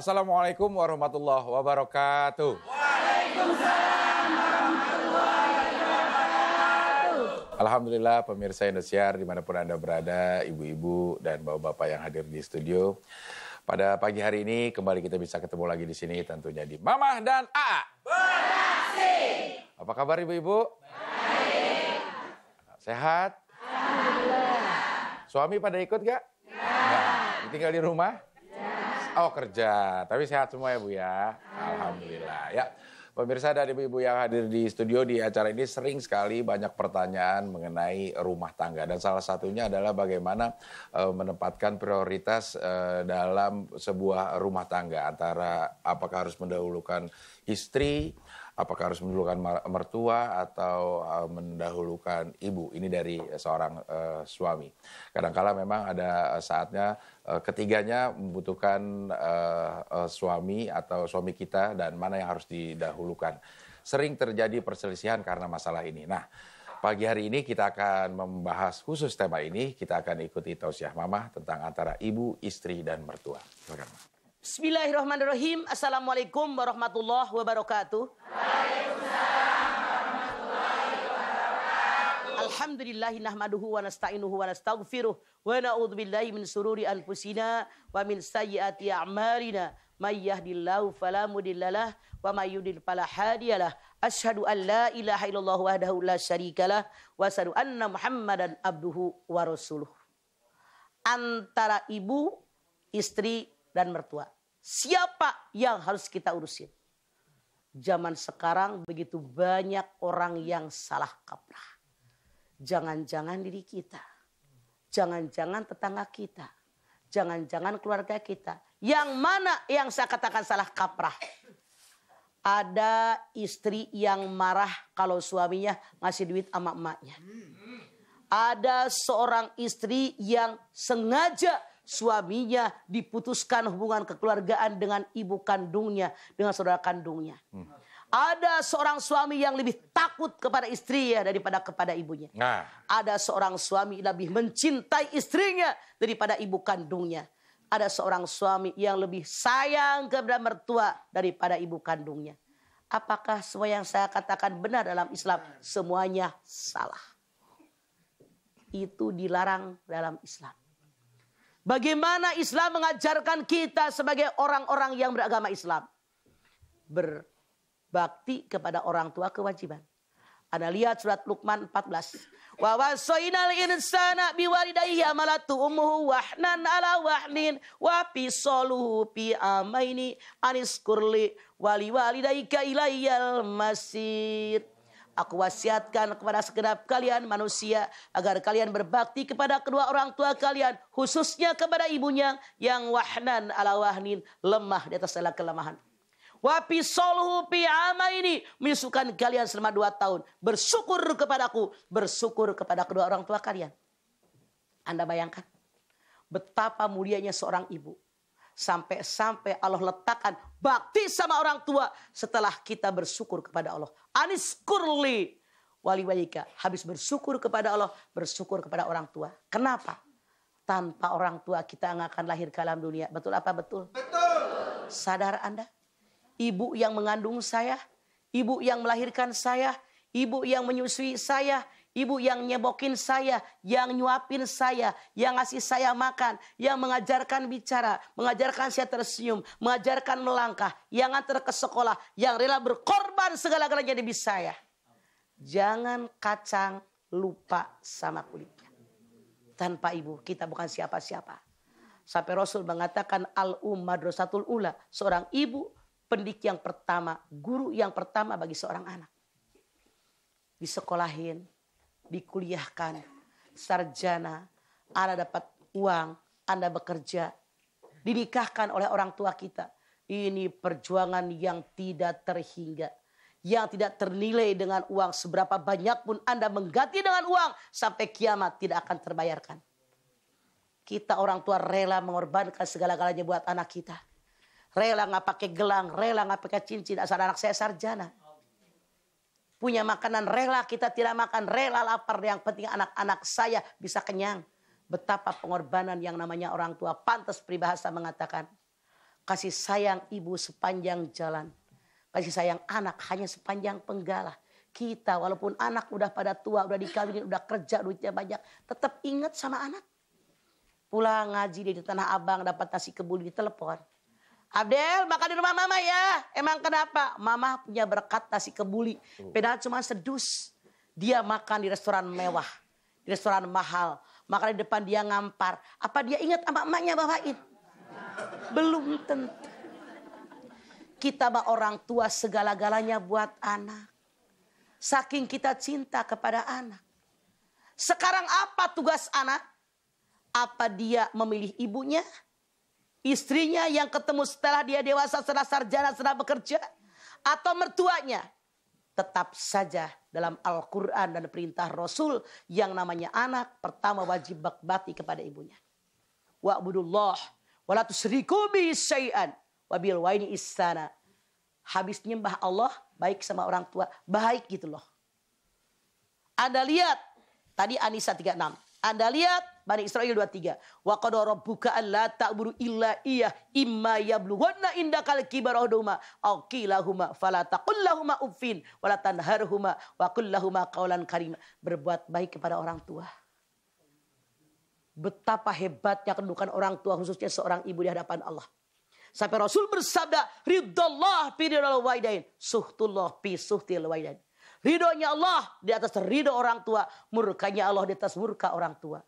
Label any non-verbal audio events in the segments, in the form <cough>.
Assalamualaikum warahmatullahi wabarakatuh. Alhamdulillah pemirsa Indosiar di mana pun Anda berada, ibu-ibu dan bapak-bapak yang hadir di studio. Pada pagi hari ini kembali kita bisa ketemu lagi di sini tentunya di Mamah dan A. Apa kabar ibu-ibu? Sehat? Suami pada ikut gak? Nah, tinggal di rumah? Oh kerja, tapi sehat semua ya Bu ya. Alhamdulillah. Ya, pemirsa dan ibu-ibu yang hadir di studio di acara ini sering sekali banyak pertanyaan mengenai rumah tangga dan salah satunya adalah bagaimana eh, menempatkan prioritas eh, dalam sebuah rumah tangga antara apakah harus mendahulukan istri, apakah harus mendahulukan mertua atau eh, mendahulukan ibu. Ini dari seorang eh, suami. Kadangkala memang ada saatnya eh, ketiganya membutuhkan eh, eh, suami atau suami kita dan mana yang harus didahulukan. Sering terjadi perselisihan karena masalah ini. Nah, pagi hari ini kita akan membahas khusus tema ini. Kita akan ikuti tausiah mamah tentang antara ibu, istri, dan mertua. Silakan. Ma. Bismillahirrahmanirrahim. Assalamualaikum warahmatullahi wabarakatuh. Alhamdulillahi nahmaduhu wa nasta'inuhu wa nastaghfiruh wa na'udzu billahi min sururi anfusina wa min sayyiati a'malina may yahdihillahu fala mudhillalah wa may yudlil fala hadiyalah asyhadu an la ilaha illallah wahdahu la syarikalah wa asyhadu anna muhammadan abduhu wa rasuluh antara ibu, istri, dan mertua. Siapa yang harus kita urusin? Zaman sekarang begitu banyak orang yang salah kaprah. Jangan-jangan diri kita. Jangan-jangan tetangga kita. Jangan-jangan keluarga kita. Yang mana yang saya katakan salah kaprah? Ada istri yang marah kalau suaminya ngasih duit sama emaknya ada seorang istri yang sengaja suaminya diputuskan hubungan kekeluargaan dengan ibu kandungnya, dengan saudara kandungnya. Ada seorang suami yang lebih takut kepada istri ya daripada kepada ibunya. Nah, Ada seorang suami lebih mencintai istrinya daripada ibu kandungnya. Ada seorang suami yang lebih sayang kepada mertua daripada ibu kandungnya. Apakah semua yang saya katakan benar dalam Islam? Semuanya salah itu dilarang dalam Islam. Bagaimana Islam mengajarkan kita sebagai orang-orang yang beragama Islam? Berbakti kepada orang tua kewajiban. Anda lihat surat Luqman 14. Wa wasainal insana biwalidayhi amalatu ummuhu wahnan ala wahnin wa fisaluhu fi amaini aniskurli wali walidayka ilayyal masir. Aku wasiatkan kepada segenap kalian manusia agar kalian berbakti kepada kedua orang tua kalian khususnya kepada ibunya yang wahnan ala wahnin lemah di atas segala kelemahan. Wapi soluhu pi ini menyusukan kalian selama dua tahun. Bersyukur kepadaku, bersyukur kepada kedua orang tua kalian. Anda bayangkan betapa mulianya seorang ibu. Sampai-sampai Allah letakkan bakti sama orang tua setelah kita bersyukur kepada Allah. Anis kurli wali walika. Habis bersyukur kepada Allah, bersyukur kepada orang tua. Kenapa? Tanpa orang tua kita nggak akan lahir ke alam dunia. Betul apa betul? Betul. Sadar Anda? Ibu yang mengandung saya, ibu yang melahirkan saya, ibu yang menyusui saya, ibu yang nyebokin saya, yang nyuapin saya, yang ngasih saya makan, yang mengajarkan bicara, mengajarkan saya tersenyum, mengajarkan melangkah, yang antar ke sekolah, yang rela berkorban segala-galanya demi saya. Jangan kacang lupa sama kulitnya. Tanpa ibu kita bukan siapa-siapa. Sampai Rasul mengatakan al-um madrasatul ula. Seorang ibu pendidik yang pertama, guru yang pertama bagi seorang anak. Disekolahin, dikuliahkan, sarjana, Anda dapat uang, Anda bekerja, dinikahkan oleh orang tua kita. Ini perjuangan yang tidak terhingga. Yang tidak ternilai dengan uang seberapa banyak pun Anda mengganti dengan uang sampai kiamat tidak akan terbayarkan. Kita orang tua rela mengorbankan segala-galanya buat anak kita. Rela nggak pakai gelang, rela nggak pakai cincin. Asal anak saya sarjana. Punya makanan rela kita tidak makan, rela lapar. Yang penting anak-anak saya bisa kenyang. Betapa pengorbanan yang namanya orang tua. Pantas peribahasa mengatakan. Kasih sayang ibu sepanjang jalan. Kasih sayang anak hanya sepanjang penggala. Kita walaupun anak udah pada tua, udah dikawinin, udah kerja, duitnya banyak. Tetap ingat sama anak. Pulang ngaji di Tanah Abang dapat nasi kebuli di telepon. Abdel makan di rumah mama ya. Emang kenapa? Mama punya berkat nasi kebuli. Padahal cuma sedus. Dia makan di restoran mewah. Di restoran mahal. Makan di depan dia ngampar. Apa dia ingat sama emaknya bawain? Belum tentu. Kita mah orang tua segala-galanya buat anak. Saking kita cinta kepada anak. Sekarang apa tugas anak? Apa dia memilih ibunya? Istrinya yang ketemu setelah dia dewasa, setelah sarjana, setelah bekerja? Atau mertuanya? Tetap saja dalam Al-Quran dan perintah Rasul yang namanya anak pertama wajib bakti kepada ibunya. Wa'budullah wa la tusriku bi syai'an wa bil waini istana. Habis nyembah Allah baik sama orang tua, baik gitu loh. Anda lihat tadi Anissa 36. Anda lihat Bani Israel 23. Wa qad rabbuka alla ta'budu illa iya imma yablughanna indakal kibara ahaduhuma aw kilahuma fala taqul lahumā uffin wa la tanharhuma wa qul lahumā qawlan karima. Berbuat baik kepada orang tua. Betapa hebatnya kedudukan orang tua khususnya seorang ibu di hadapan Allah. Sampai Rasul bersabda, Ridallah fi ridal waidain, suhtullah fi suhtil waidain. Ridhonya Allah di atas ridho orang tua, murkanya Allah di atas murka orang tua.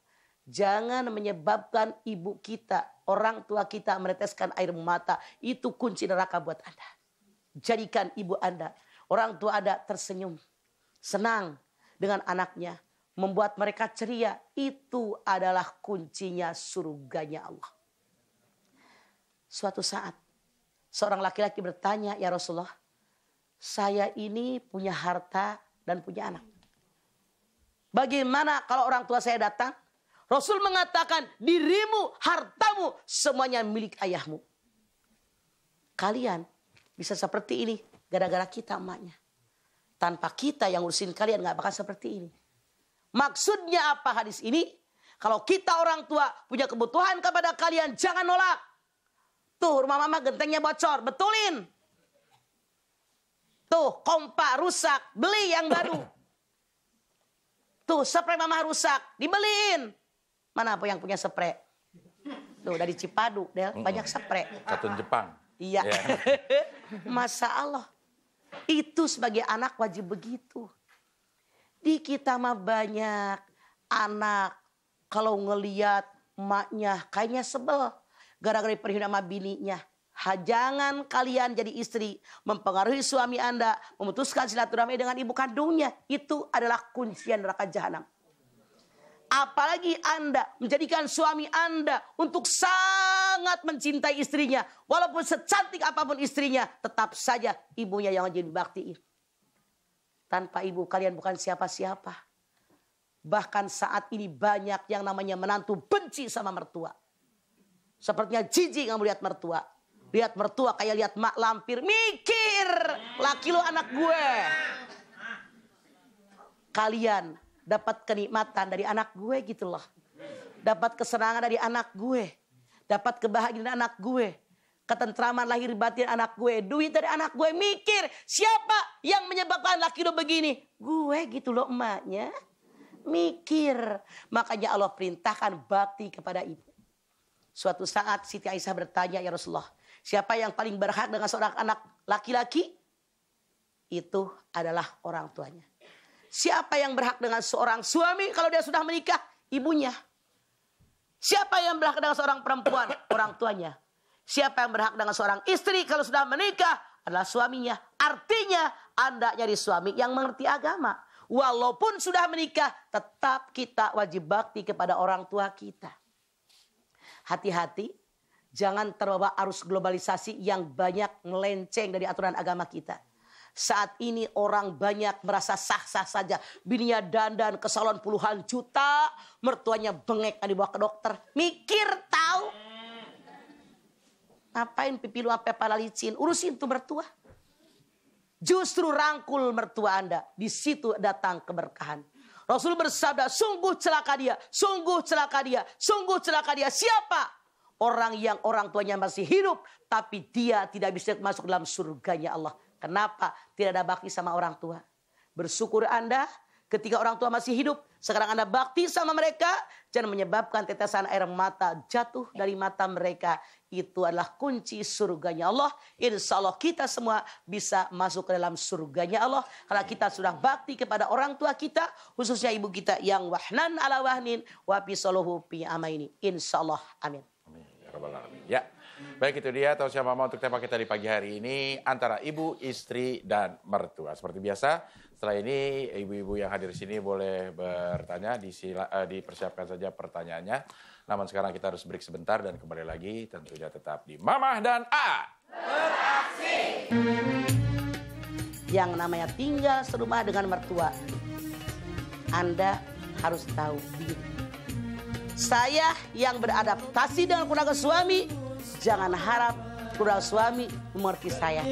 Jangan menyebabkan ibu kita, orang tua kita meneteskan air mata. Itu kunci neraka buat Anda. Jadikan ibu Anda, orang tua Anda tersenyum, senang dengan anaknya, membuat mereka ceria. Itu adalah kuncinya surganya Allah. Suatu saat, seorang laki-laki bertanya, ya Rasulullah, saya ini punya harta dan punya anak. Bagaimana kalau orang tua saya datang? Rasul mengatakan dirimu, hartamu, semuanya milik ayahmu. Kalian bisa seperti ini gara-gara kita emaknya. Tanpa kita yang urusin kalian nggak bakal seperti ini. Maksudnya apa hadis ini? Kalau kita orang tua punya kebutuhan kepada kalian, jangan nolak. Tuh rumah mama gentengnya bocor, betulin. Tuh, kompak rusak, beli yang baru. Tuh, spray mama rusak, dibeliin. Mana apa yang punya spray? Tuh, dari Cipadu, Del, banyak spray. Katun Jepang. Iya. <laughs> Ya. Masa Allah. Itu sebagai anak wajib begitu. Di kita mah banyak anak kalau ngeliat emaknya kayaknya sebel. Gara-gara diperhina sama bininya. Jangan kalian jadi istri mempengaruhi suami Anda, memutuskan silaturahmi dengan ibu kandungnya. Itu adalah kuncian neraka jahanam. Apalagi Anda menjadikan suami Anda untuk sangat mencintai istrinya. Walaupun secantik apa pun istrinya, tetap saja ibunya yang jadi baktiin. Tanpa ibu kalian bukan siapa-siapa. Bahkan saat ini banyak yang namanya menantu benci sama mertua. Sepertinya jijik nggak melihat mertua. Lihat mertua kayak lihat mak lampir. Mikir. Laki lu anak gue. Kalian dapat kenikmatan dari anak gue gitu loh. Dapat kesenangan dari anak gue. Dapat kebahagiaan anak gue. ketentraman lahir batin anak gue, duit dari anak gue, mikir siapa yang menyebabkan laki lo begini? Gue gitu loh emaknya. Mikir. Makanya Allah perintahkan bakti kepada ibu. Suatu saat Siti Aisyah bertanya, ya Rasulullah, siapa yang paling berhak dengan seorang anak laki-laki? Itu adalah orang tuanya. Siapa yang berhak dengan seorang suami kalau dia sudah menikah? Ibunya. Siapa yang berhak dengan seorang perempuan? Orang tuanya. Siapa yang berhak dengan seorang istri kalau sudah menikah? Adalah suaminya. Artinya Anda jadi suami yang mengerti agama. Walaupun sudah menikah, tetap kita wajib bakti kepada orang tua kita. Hati-hati, jangan terbawa arus globalisasi yang banyak melenceng dari aturan agama kita. Saat ini orang banyak merasa sah-sah saja. Bininya dandan ke salon puluhan juta. Mertuanya bengek dibawa ke dokter. Mikir tahu. Ngapain pipi lu sampai pada licin? Urusin tuh mertua. Justru rangkul mertua Anda. Di situ datang keberkahan. Rasul bersabda, sungguh celaka dia, sungguh celaka dia, sungguh celaka dia. Siapa? Orang yang orang tuanya masih hidup, tapi dia tidak bisa masuk dalam surganya Allah. Kenapa tidak ada bakti sama orang tua? Bersyukur Anda ketika orang tua masih hidup. Sekarang Anda bakti sama mereka. Jangan menyebabkan tetesan air mata jatuh dari mata mereka. Itu adalah kunci surganya Allah. Insya Allah kita semua bisa masuk ke dalam surganya Allah. Karena kita sudah bakti kepada orang tua kita. Khususnya ibu kita yang wahnan ala wahnin. Wapi soluhu pi amaini. Insya Allah. Amin. Rabbal Alamin. Ya. Baik itu dia tausiah mama untuk tema kita di pagi hari ini antara ibu, istri, dan mertua. Seperti biasa, setelah ini ibu-ibu yang hadir di sini boleh bertanya, eh, dipersiapkan saja pertanyaannya. Namun sekarang kita harus break sebentar dan kembali lagi tentunya tetap di Mamah dan A. Yang namanya tinggal serumah dengan mertua. Anda harus tahu diri. Saya yang beradaptasi dengan keluarga suami, jangan harap kurang suami mengerti saya.